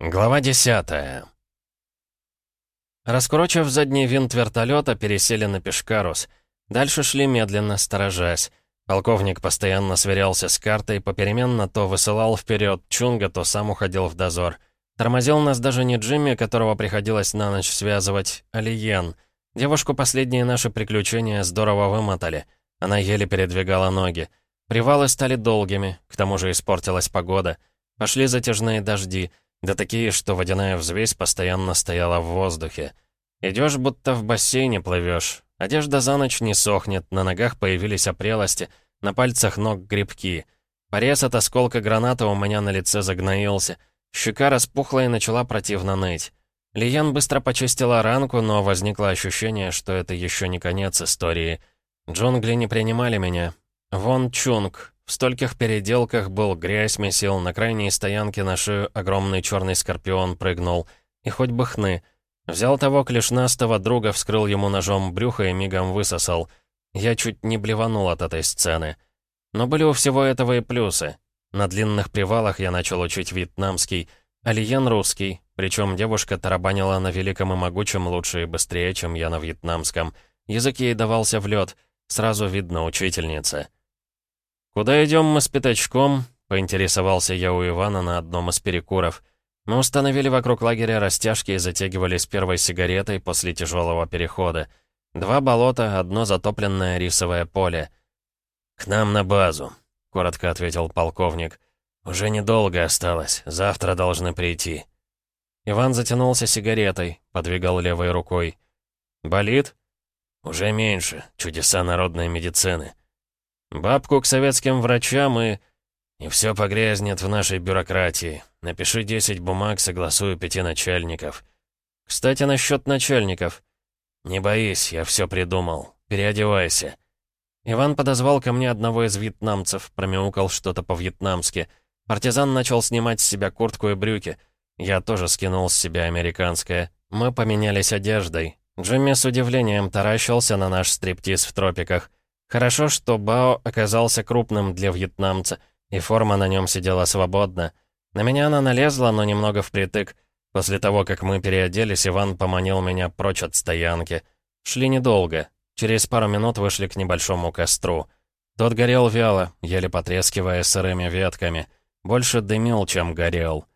Глава 10 Раскурочив задний винт вертолета, пересели на Пешкарус. Дальше шли медленно, сторожась. Полковник постоянно сверялся с картой, попеременно то высылал вперед Чунга, то сам уходил в дозор. Тормозил нас даже не Джимми, которого приходилось на ночь связывать, а Лиен. Девушку последние наши приключения здорово вымотали. Она еле передвигала ноги. Привалы стали долгими, к тому же испортилась погода. Пошли затяжные дожди — да такие, что водяная взвесь постоянно стояла в воздухе. Идешь, будто в бассейне плывешь. Одежда за ночь не сохнет, на ногах появились опрелости, на пальцах ног грибки. Порез от осколка граната у меня на лице загноился. Щека распухла и начала противно ныть. Лиян быстро почистила ранку, но возникло ощущение, что это еще не конец истории. Джунгли не принимали меня. Вон Чунг, в стольких переделках был, грязь месил, на крайней стоянке на шею огромный черный скорпион прыгнул. И хоть бы хны. Взял того клешнастого друга, вскрыл ему ножом брюхо и мигом высосал. Я чуть не блеванул от этой сцены. Но были у всего этого и плюсы. На длинных привалах я начал учить вьетнамский, Алиен русский, причем девушка тарабанила на великом и могучем лучше и быстрее, чем я на вьетнамском. Язык ей давался в лед, сразу видно учительница. «Куда идем мы с пятачком?» — поинтересовался я у Ивана на одном из перекуров. Мы установили вокруг лагеря растяжки и затягивались первой сигаретой после тяжелого перехода. Два болота, одно затопленное рисовое поле. «К нам на базу», — коротко ответил полковник. «Уже недолго осталось, завтра должны прийти». Иван затянулся сигаретой, подвигал левой рукой. «Болит?» «Уже меньше. Чудеса народной медицины. Бабку к советским врачам и... И все погрязнет в нашей бюрократии. Напиши 10 бумаг, согласую пяти начальников. Кстати, насчет начальников. Не боись, я все придумал. Переодевайся. Иван подозвал ко мне одного из вьетнамцев, промяукал что-то по-вьетнамски. Партизан начал снимать с себя куртку и брюки. Я тоже скинул с себя американское. Мы поменялись одеждой. Джимми с удивлением таращился на наш стриптиз в тропиках. Хорошо, что Бао оказался крупным для вьетнамца, и форма на нем сидела свободно. На меня она налезла, но немного впритык. После того, как мы переоделись, Иван поманил меня прочь от стоянки. Шли недолго. Через пару минут вышли к небольшому костру. Тот горел вяло, еле потрескивая сырыми ветками. Больше дымил, чем горел.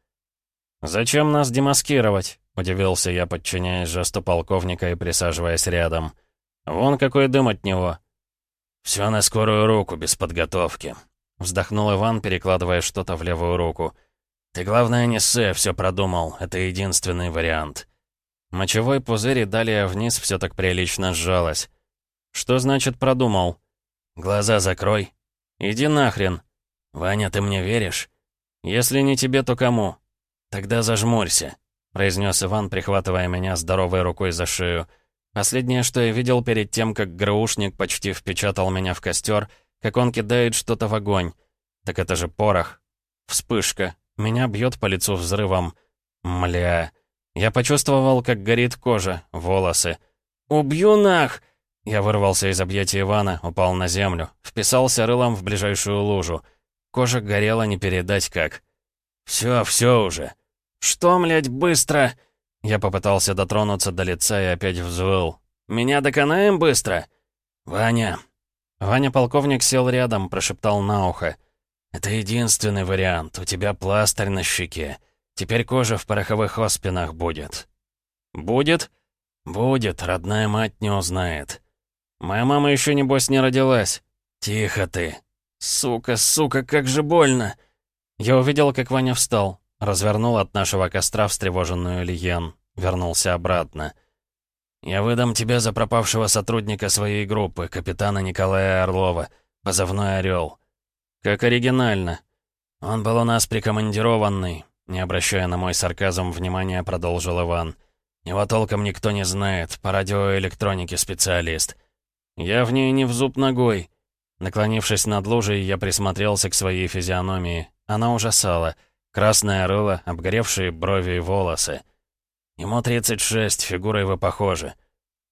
«Зачем нас демаскировать?» — удивился я, подчиняясь жесту полковника и присаживаясь рядом. «Вон какой дым от него!» «Все на скорую руку, без подготовки», — вздохнул Иван, перекладывая что-то в левую руку. «Ты, главное, не ссы, все продумал. Это единственный вариант». Мочевой пузырь и далее вниз все так прилично сжалось. «Что значит продумал?» «Глаза закрой». «Иди нахрен». «Ваня, ты мне веришь?» «Если не тебе, то кому?» «Тогда зажмурься», — произнес Иван, прихватывая меня здоровой рукой за шею. Последнее, что я видел перед тем, как ГРУшник почти впечатал меня в костер, как он кидает что-то в огонь. Так это же порох. Вспышка. Меня бьет по лицу взрывом. Мля. Я почувствовал, как горит кожа, волосы. «Убью нах!» Я вырвался из объятий Ивана, упал на землю, вписался рылом в ближайшую лужу. Кожа горела не передать как. «Все, все уже!» «Что, млядь, быстро!» Я попытался дотронуться до лица и опять взвыл. «Меня доконаем быстро?» «Ваня!» Ваня-полковник сел рядом, прошептал на ухо. «Это единственный вариант. У тебя пластырь на щеке. Теперь кожа в пороховых оспинах будет». «Будет?» «Будет. Родная мать не узнает». «Моя мама еще, небось, не родилась». «Тихо ты». «Сука, сука, как же больно!» Я увидел, как Ваня встал. Развернул от нашего костра встревоженную Лиен. Вернулся обратно. «Я выдам тебя за пропавшего сотрудника своей группы, капитана Николая Орлова, позывной «Орел». «Как оригинально». «Он был у нас прикомандированный», не обращая на мой сарказм внимания, продолжил Иван. «Его толком никто не знает, по радиоэлектронике специалист». «Я в ней не в зуб ногой». Наклонившись над лужей, я присмотрелся к своей физиономии. Она ужасала — Красное рыло, обгоревшие брови и волосы. Ему 36, фигурой вы похожи.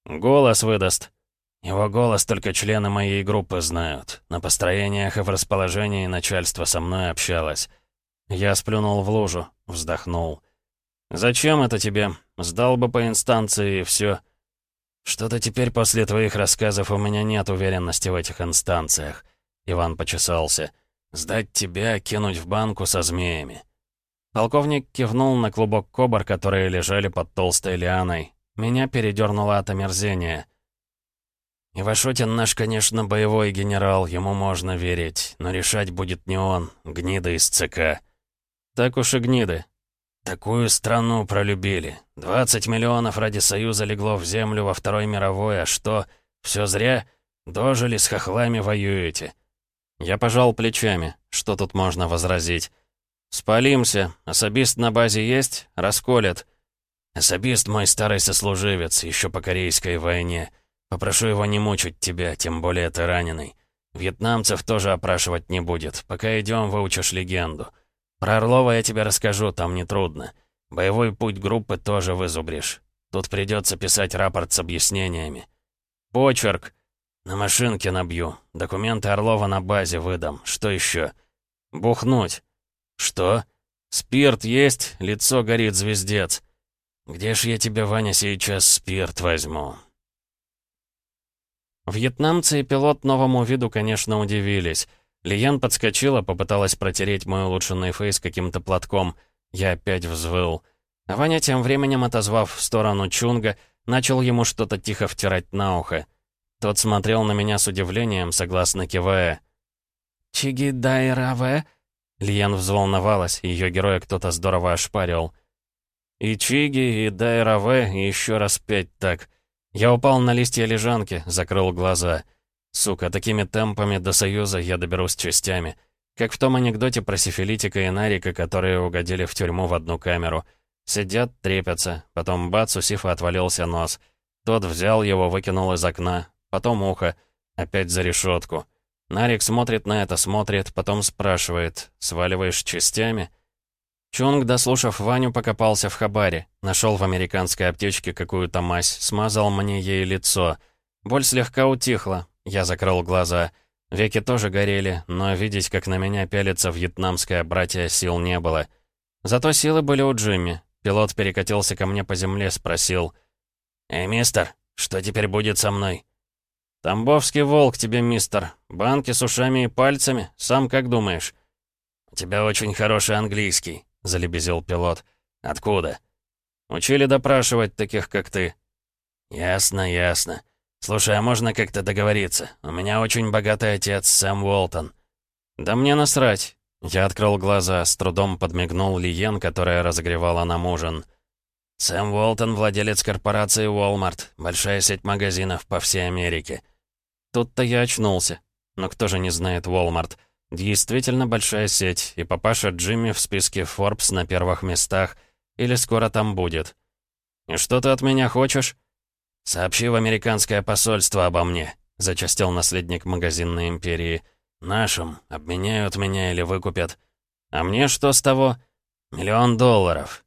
Голос выдаст. Его голос только члены моей группы знают. На построениях и в расположении начальство со мной общалось. Я сплюнул в лужу, вздохнул. «Зачем это тебе? Сдал бы по инстанции и все. «Что-то теперь после твоих рассказов у меня нет уверенности в этих инстанциях». Иван почесался. «Сдать тебя, кинуть в банку со змеями». Полковник кивнул на клубок кобр, которые лежали под толстой лианой. Меня передернуло от омерзения. «Ивашотин наш, конечно, боевой генерал, ему можно верить, но решать будет не он, гнида из ЦК». «Так уж и гниды». «Такую страну пролюбили. 20 миллионов ради Союза легло в землю во Второй мировой, а что, все зря? Дожили, с хохлами воюете». Я пожал плечами. Что тут можно возразить? «Спалимся. Особист на базе есть? Расколет». «Особист мой старый сослуживец, еще по Корейской войне. Попрошу его не мучить тебя, тем более ты раненый. Вьетнамцев тоже опрашивать не будет. Пока идем, выучишь легенду. Про Орлова я тебе расскажу, там нетрудно. Боевой путь группы тоже вызубришь. Тут придется писать рапорт с объяснениями. Почерк. На машинке набью. Документы Орлова на базе выдам. Что еще? Бухнуть. Что? Спирт есть, лицо горит звездец. Где ж я тебе, Ваня, сейчас спирт возьму? Вьетнамцы и пилот новому виду, конечно, удивились. Лиян подскочила, попыталась протереть мой улучшенный фейс каким-то платком. Я опять взвыл. А Ваня, тем временем отозвав в сторону Чунга, начал ему что-то тихо втирать на ухо. Тот смотрел на меня с удивлением, согласно кивая. «Чиги дайраве?» Лиян взволновалась, ее героя кто-то здорово ошпарил. «И Чиги, и дайраве, и еще раз пять так». Я упал на листья лежанки, закрыл глаза. Сука, такими темпами до Союза я доберусь частями. Как в том анекдоте про сифилитика и нарика, которые угодили в тюрьму в одну камеру. Сидят, трепятся, потом бац, у Сифа отвалился нос. Тот взял его, выкинул из окна, потом ухо, опять за решетку. Нарик смотрит на это, смотрит, потом спрашивает, «Сваливаешь частями?» Чунг, дослушав Ваню, покопался в хабаре. Нашел в американской аптечке какую-то мазь, смазал мне ей лицо. Боль слегка утихла. Я закрыл глаза. Веки тоже горели, но видеть, как на меня пялится вьетнамское братья, сил не было. Зато силы были у Джимми. Пилот перекатился ко мне по земле, спросил. «Эй, мистер, что теперь будет со мной?» «Тамбовский волк тебе, мистер. Банки с ушами и пальцами. Сам как думаешь?» «У тебя очень хороший английский», — залебезил пилот. «Откуда?» «Учили допрашивать таких, как ты». «Ясно, ясно. Слушай, а можно как-то договориться? У меня очень богатый отец, Сэм Уолтон». «Да мне насрать». Я открыл глаза, с трудом подмигнул Лиен, которая разогревала нам ужин. «Сэм Уолтон — владелец корпорации Walmart, большая сеть магазинов по всей Америке». Тут-то я очнулся. Но кто же не знает Walmart? Действительно большая сеть, и папаша Джимми в списке Forbes на первых местах, или скоро там будет. «И что ты от меня хочешь?» «Сообщи в американское посольство обо мне», — зачастил наследник магазинной империи. «Нашим. Обменяют меня или выкупят. А мне что с того? Миллион долларов».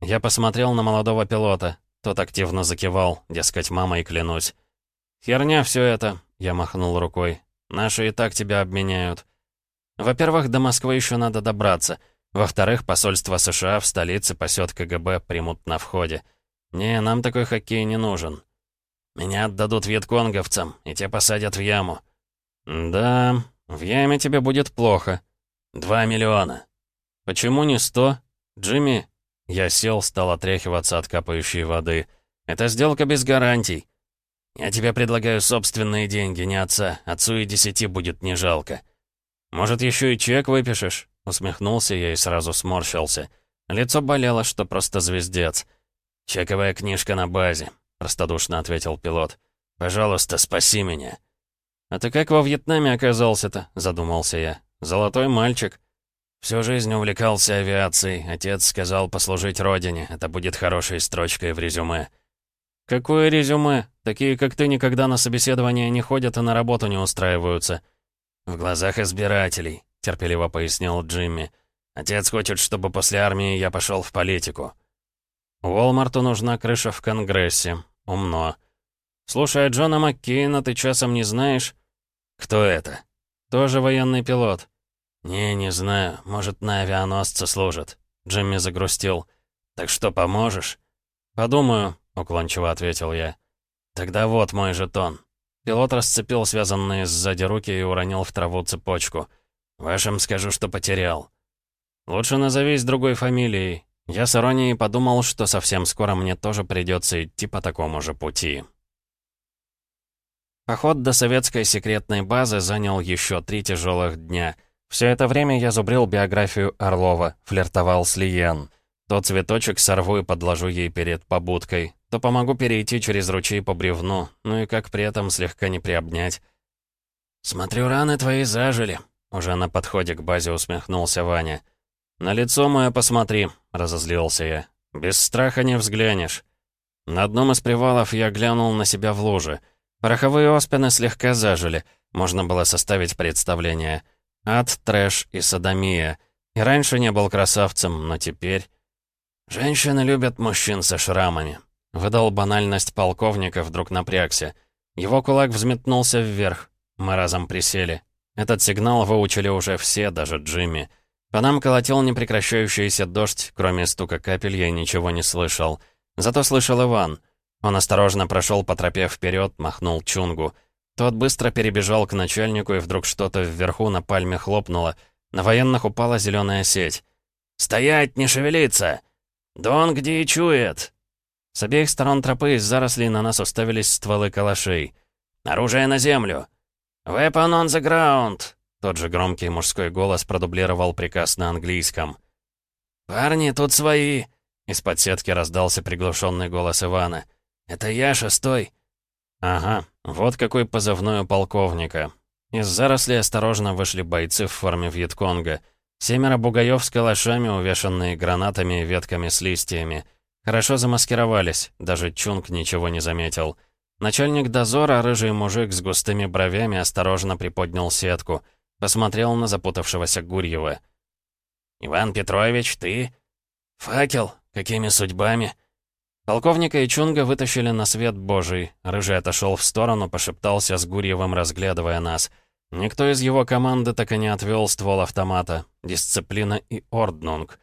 Я посмотрел на молодого пилота. Тот активно закивал, дескать, мамой клянусь. «Херня все это», — я махнул рукой. «Наши и так тебя обменяют». Во-первых, до Москвы еще надо добраться. Во-вторых, посольство США в столице пасет КГБ примут на входе. Не, нам такой хоккей не нужен. Меня отдадут вьетконговцам, и те посадят в яму. Да, в яме тебе будет плохо. Два миллиона. Почему не сто? Джимми? Я сел, стал отряхиваться от капающей воды. Это сделка без гарантий. Я тебе предлагаю собственные деньги, не отца. Отцу и десяти будет не жалко. «Может, еще и чек выпишешь?» Усмехнулся я и сразу сморщился. Лицо болело, что просто звездец. «Чековая книжка на базе», — простодушно ответил пилот. «Пожалуйста, спаси меня». «А ты как во Вьетнаме оказался-то?» — задумался я. «Золотой мальчик». Всю жизнь увлекался авиацией. Отец сказал послужить родине. Это будет хорошей строчкой в резюме. «Какое резюме? Такие, как ты, никогда на собеседование не ходят и на работу не устраиваются». «В глазах избирателей», — терпеливо пояснил Джимми. «Отец хочет, чтобы после армии я пошел в политику». «Уолмарту нужна крыша в Конгрессе. Умно. Слушай, Джона Маккейна ты часом не знаешь?» «Кто это?» «Тоже военный пилот». «Не, не знаю. Может, на авианосце служит». Джимми загрустил. Так что, поможешь?» «Подумаю», — уклончиво ответил я. «Тогда вот мой жетон». Пилот расцепил связанные сзади руки и уронил в траву цепочку. «Вашим скажу, что потерял». «Лучше назовись другой фамилией». Я с иронией подумал, что совсем скоро мне тоже придется идти по такому же пути. Поход до советской секретной базы занял еще три тяжелых дня. Все это время я зубрил биографию Орлова, флиртовал с Лиен. То цветочек сорву и подложу ей перед побудкой, то помогу перейти через ручей по бревну, ну и как при этом слегка не приобнять. «Смотрю, раны твои зажили», — уже на подходе к базе усмехнулся Ваня. «На лицо мое посмотри», — разозлился я. «Без страха не взглянешь». На одном из привалов я глянул на себя в луже — Пороховые оспины слегка зажили, можно было составить представление. Ад, трэш и садомия. И раньше не был красавцем, но теперь... «Женщины любят мужчин со шрамами», — выдал банальность полковника, вдруг напрягся. Его кулак взметнулся вверх. Мы разом присели. Этот сигнал выучили уже все, даже Джимми. По нам колотил непрекращающийся дождь, кроме стука капель я ничего не слышал. Зато слышал Иван — он осторожно прошел по тропе вперед, махнул Чунгу. Тот быстро перебежал к начальнику, и вдруг что-то вверху на пальме хлопнуло. На военных упала зеленая сеть. «Стоять, не шевелиться! Дон где и чует!» С обеих сторон тропы из зарослей на нас уставились стволы калашей. «Оружие на землю!» «Weapon on the ground!» Тот же громкий мужской голос продублировал приказ на английском. «Парни, тут свои!» Из-под сетки раздался приглушенный голос Ивана. «Это я, шестой?» «Ага, вот какой позывной у полковника». Из зарослей осторожно вышли бойцы в форме Вьетконга. Семеро бугаев с калашами, увешанные гранатами и ветками с листьями. Хорошо замаскировались, даже Чунг ничего не заметил. Начальник дозора, рыжий мужик с густыми бровями, осторожно приподнял сетку. Посмотрел на запутавшегося Гурьева. «Иван Петрович, ты?» «Факел? Какими судьбами?» Полковника и Чунга вытащили на свет божий. Рыжий отошел в сторону, пошептался с Гурьевым, разглядывая нас. Никто из его команды так и не отвел ствол автомата. Дисциплина и орднунг.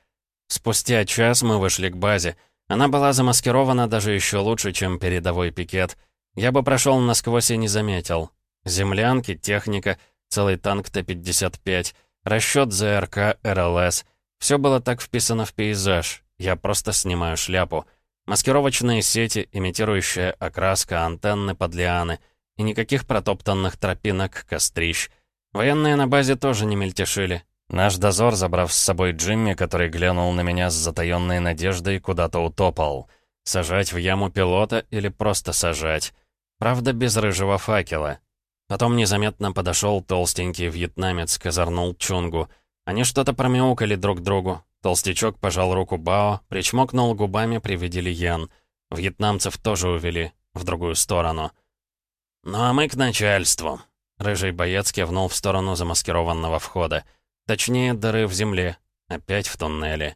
Спустя час мы вышли к базе. Она была замаскирована даже еще лучше, чем передовой пикет. Я бы прошел насквозь и не заметил. Землянки, техника, целый танк Т-55, расчет ЗРК, РЛС. Все было так вписано в пейзаж. Я просто снимаю шляпу. Маскировочные сети, имитирующая окраска, антенны под лианы. И никаких протоптанных тропинок, кострищ. Военные на базе тоже не мельтешили. Наш дозор, забрав с собой Джимми, который глянул на меня с затаённой надеждой, куда-то утопал. Сажать в яму пилота или просто сажать? Правда, без рыжего факела. Потом незаметно подошел толстенький вьетнамец, козырнул Чунгу. Они что-то промяукали друг другу. Толстячок пожал руку Бао, причмокнул губами при виде Лиян. Вьетнамцев тоже увели в другую сторону. «Ну а мы к начальству», — рыжий боец кивнул в сторону замаскированного входа. Точнее, дыры в земле. Опять в туннеле.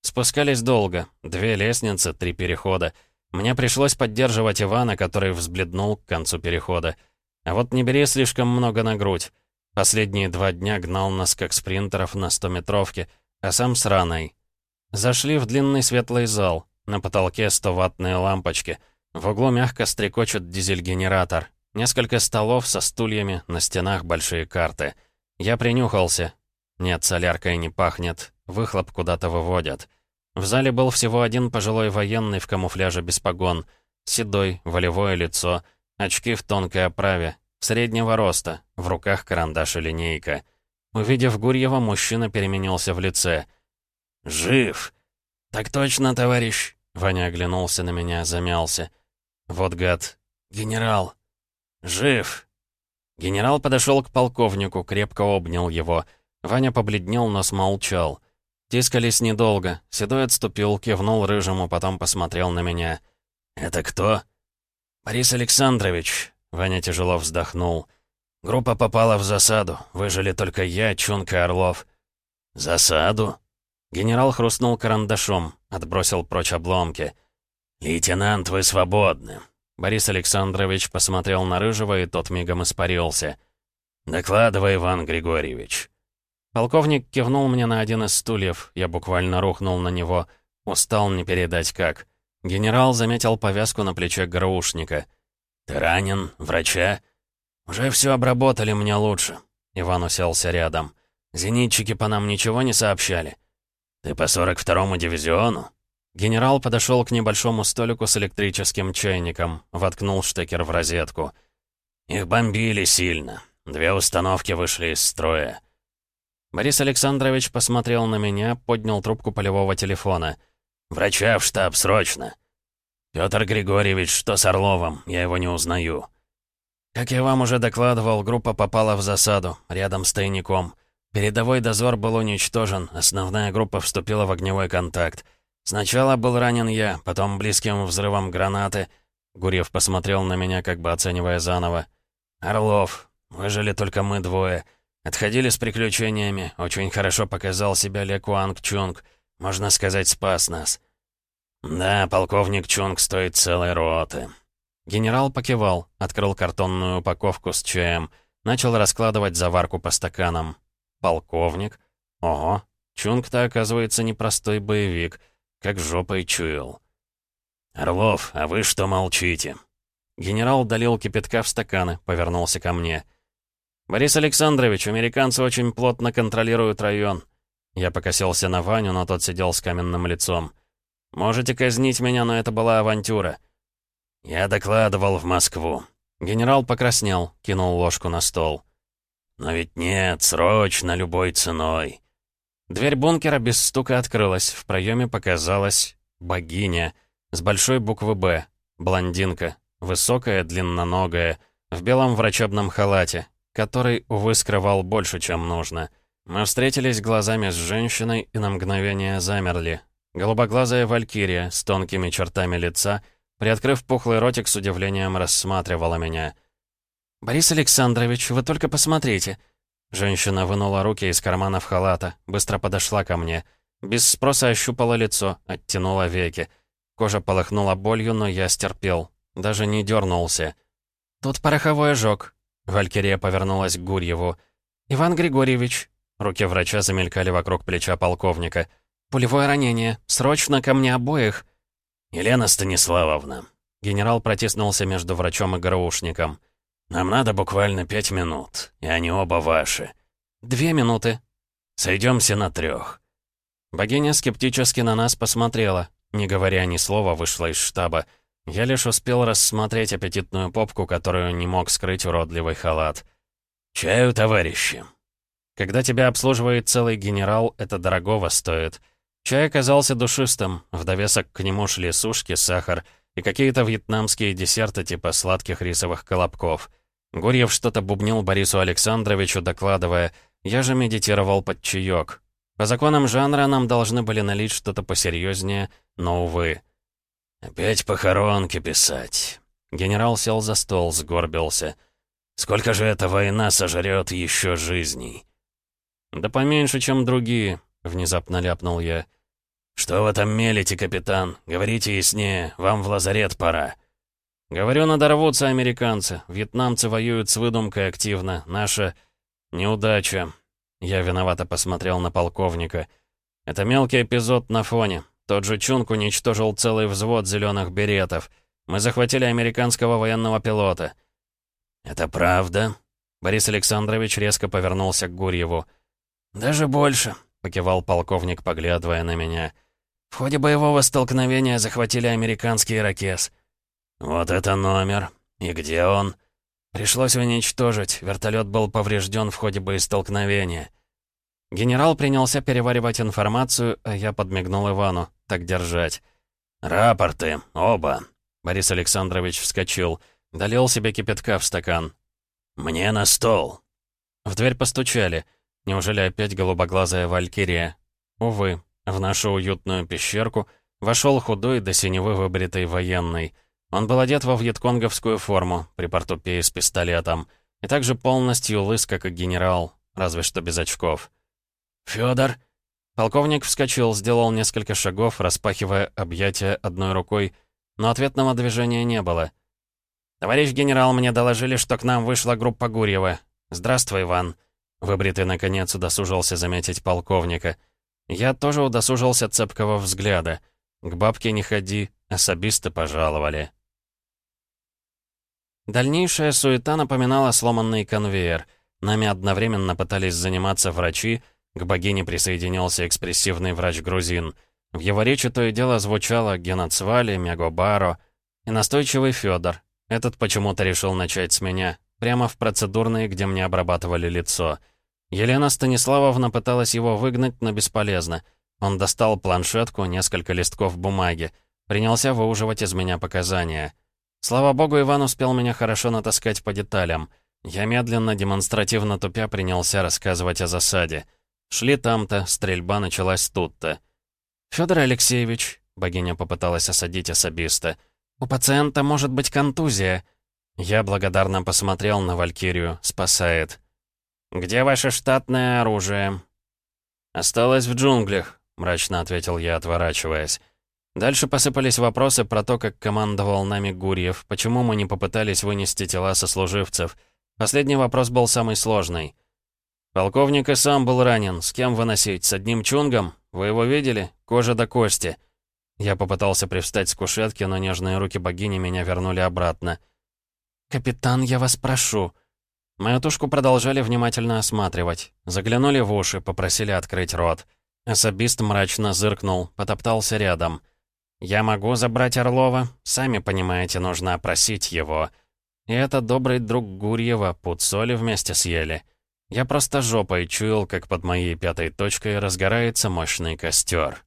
Спускались долго. Две лестницы, три перехода. Мне пришлось поддерживать Ивана, который взбледнул к концу перехода. А вот не бери слишком много на грудь. Последние два дня гнал нас как спринтеров на стометровке — а сам с раной. Зашли в длинный светлый зал. На потолке 100-ваттные лампочки. В углу мягко стрекочет дизель-генератор. Несколько столов со стульями, на стенах большие карты. Я принюхался. Нет, соляркой не пахнет. Выхлоп куда-то выводят. В зале был всего один пожилой военный в камуфляже без погон. Седой, волевое лицо, очки в тонкой оправе, среднего роста, в руках карандаш и линейка. Увидев Гурьева, мужчина переменился в лице. «Жив!» «Так точно, товарищ!» Ваня оглянулся на меня, замялся. «Вот гад! Генерал!» «Жив!» Генерал подошел к полковнику, крепко обнял его. Ваня побледнел, но смолчал. Тискались недолго. Седой отступил, кивнул рыжему, потом посмотрел на меня. «Это кто?» «Борис Александрович», — Ваня тяжело вздохнул. Группа попала в засаду. Выжили только я, Чунка Орлов. Засаду? Генерал хрустнул карандашом, отбросил прочь обломки. «Лейтенант, вы свободны». Борис Александрович посмотрел на Рыжего, и тот мигом испарился. «Докладывай, Иван Григорьевич». Полковник кивнул мне на один из стульев, я буквально рухнул на него. Устал не передать как. Генерал заметил повязку на плече ГРУшника. «Ты ранен? Врача?» «Уже все обработали, мне лучше». Иван уселся рядом. «Зенитчики по нам ничего не сообщали?» «Ты по 42-му дивизиону?» Генерал подошел к небольшому столику с электрическим чайником, воткнул штекер в розетку. «Их бомбили сильно. Две установки вышли из строя». Борис Александрович посмотрел на меня, поднял трубку полевого телефона. «Врача в штаб, срочно!» «Пётр Григорьевич, что с Орловым? Я его не узнаю». «Как я вам уже докладывал, группа попала в засаду, рядом с тайником. Передовой дозор был уничтожен, основная группа вступила в огневой контакт. Сначала был ранен я, потом близким взрывом гранаты. Гурьев посмотрел на меня, как бы оценивая заново. «Орлов, выжили только мы двое. Отходили с приключениями, очень хорошо показал себя Ле Куанг Чунг. Можно сказать, спас нас». «Да, полковник Чунг стоит целой роты». Генерал покивал, открыл картонную упаковку с чаем, начал раскладывать заварку по стаканам. «Полковник? Ого, Чунг-то, оказывается, непростой боевик, как жопой чуял». «Орлов, а вы что молчите?» Генерал долил кипятка в стаканы, повернулся ко мне. «Борис Александрович, американцы очень плотно контролируют район». Я покосился на Ваню, но тот сидел с каменным лицом. «Можете казнить меня, но это была авантюра». «Я докладывал в Москву». Генерал покраснел, кинул ложку на стол. «Но ведь нет, срочно, любой ценой». Дверь бункера без стука открылась, в проеме показалась богиня с большой буквы «Б», блондинка, высокая, длинноногая, в белом врачебном халате, который, увы, скрывал больше, чем нужно. Мы встретились глазами с женщиной и на мгновение замерли. Голубоглазая валькирия с тонкими чертами лица, приоткрыв пухлый ротик, с удивлением рассматривала меня. «Борис Александрович, вы только посмотрите!» Женщина вынула руки из карманов халата, быстро подошла ко мне. Без спроса ощупала лицо, оттянула веки. Кожа полыхнула болью, но я стерпел. Даже не дернулся. «Тут пороховой ожог», Валькирия повернулась к Гурьеву. «Иван Григорьевич». Руки врача замелькали вокруг плеча полковника. «Пулевое ранение. Срочно ко мне обоих». «Елена Станиславовна». Генерал протиснулся между врачом и ГРУшником. «Нам надо буквально пять минут, и они оба ваши». «Две минуты». «Сойдемся на трех». Богиня скептически на нас посмотрела, не говоря ни слова, вышла из штаба. Я лишь успел рассмотреть аппетитную попку, которую не мог скрыть уродливый халат. «Чаю, товарищи!» Когда тебя обслуживает целый генерал, это дорогого стоит. Чай оказался душистым, в довесок к нему шли сушки, сахар и какие-то вьетнамские десерты типа сладких рисовых колобков. Гурьев что-то бубнил Борису Александровичу, докладывая, я же медитировал под чаек. По законам жанра нам должны были налить что-то посерьезнее, но, увы. «Опять похоронки писать». Генерал сел за стол, сгорбился. «Сколько же эта война сожрет еще жизней?» «Да поменьше, чем другие», — внезапно ляпнул я. «Что вы там мелите, капитан? Говорите яснее, вам в лазарет пора». «Говорю, надорвутся американцы. Вьетнамцы воюют с выдумкой активно. Наша неудача». Я виновато посмотрел на полковника. «Это мелкий эпизод на фоне. Тот же Чунг уничтожил целый взвод зеленых беретов. Мы захватили американского военного пилота». «Это правда?» Борис Александрович резко повернулся к Гурьеву. «Даже больше», — покивал полковник, поглядывая на меня. «В ходе боевого столкновения захватили американский ракес». «Вот это номер. И где он?» «Пришлось уничтожить. Вертолет был поврежден в ходе боестолкновения». Генерал принялся переваривать информацию, а я подмигнул Ивану. Так держать. «Рапорты, оба!» Борис Александрович вскочил, долил себе кипятка в стакан. «Мне на стол!» В дверь постучали. Неужели опять голубоглазая валькирия? Увы, в нашу уютную пещерку вошел худой до синевы выбритый военный. Он был одет во вьетконговскую форму, при портупее с пистолетом, и также полностью лыс, как и генерал, разве что без очков. «Фёдор!» Полковник вскочил, сделал несколько шагов, распахивая объятия одной рукой, но ответного движения не было. «Товарищ генерал, мне доложили, что к нам вышла группа Гурьева. Здравствуй, Иван!» Выбритый, наконец, удосужился заметить полковника. Я тоже удосужился цепкого взгляда. К бабке не ходи, особисты пожаловали. Дальнейшая суета напоминала сломанный конвейер. Нами одновременно пытались заниматься врачи, к богине присоединился экспрессивный врач-грузин. В его речи то и дело звучало «Геноцвали», «Мегобаро» и настойчивый Федор. Этот почему-то решил начать с меня, прямо в процедурной, где мне обрабатывали лицо. Елена Станиславовна пыталась его выгнать, но бесполезно. Он достал планшетку, несколько листков бумаги. Принялся выуживать из меня показания. Слава богу, Иван успел меня хорошо натаскать по деталям. Я медленно, демонстративно тупя принялся рассказывать о засаде. Шли там-то, стрельба началась тут-то. «Фёдор Алексеевич», — богиня попыталась осадить особиста, «у пациента может быть контузия». Я благодарно посмотрел на Валькирию, спасает. «Где ваше штатное оружие?» «Осталось в джунглях», — мрачно ответил я, отворачиваясь. Дальше посыпались вопросы про то, как командовал нами Гурьев, почему мы не попытались вынести тела сослуживцев. Последний вопрос был самый сложный. «Полковник и сам был ранен. С кем выносить? С одним чунгом? Вы его видели? Кожа до кости». Я попытался привстать с кушетки, но нежные руки богини меня вернули обратно. «Капитан, я вас прошу». Мою тушку продолжали внимательно осматривать. Заглянули в уши, попросили открыть рот. Особист мрачно зыркнул, потоптался рядом. «Я могу забрать Орлова? Сами понимаете, нужно опросить его». И это добрый друг Гурьева, пуд соли вместе съели. Я просто жопой чуял, как под моей пятой точкой разгорается мощный костер.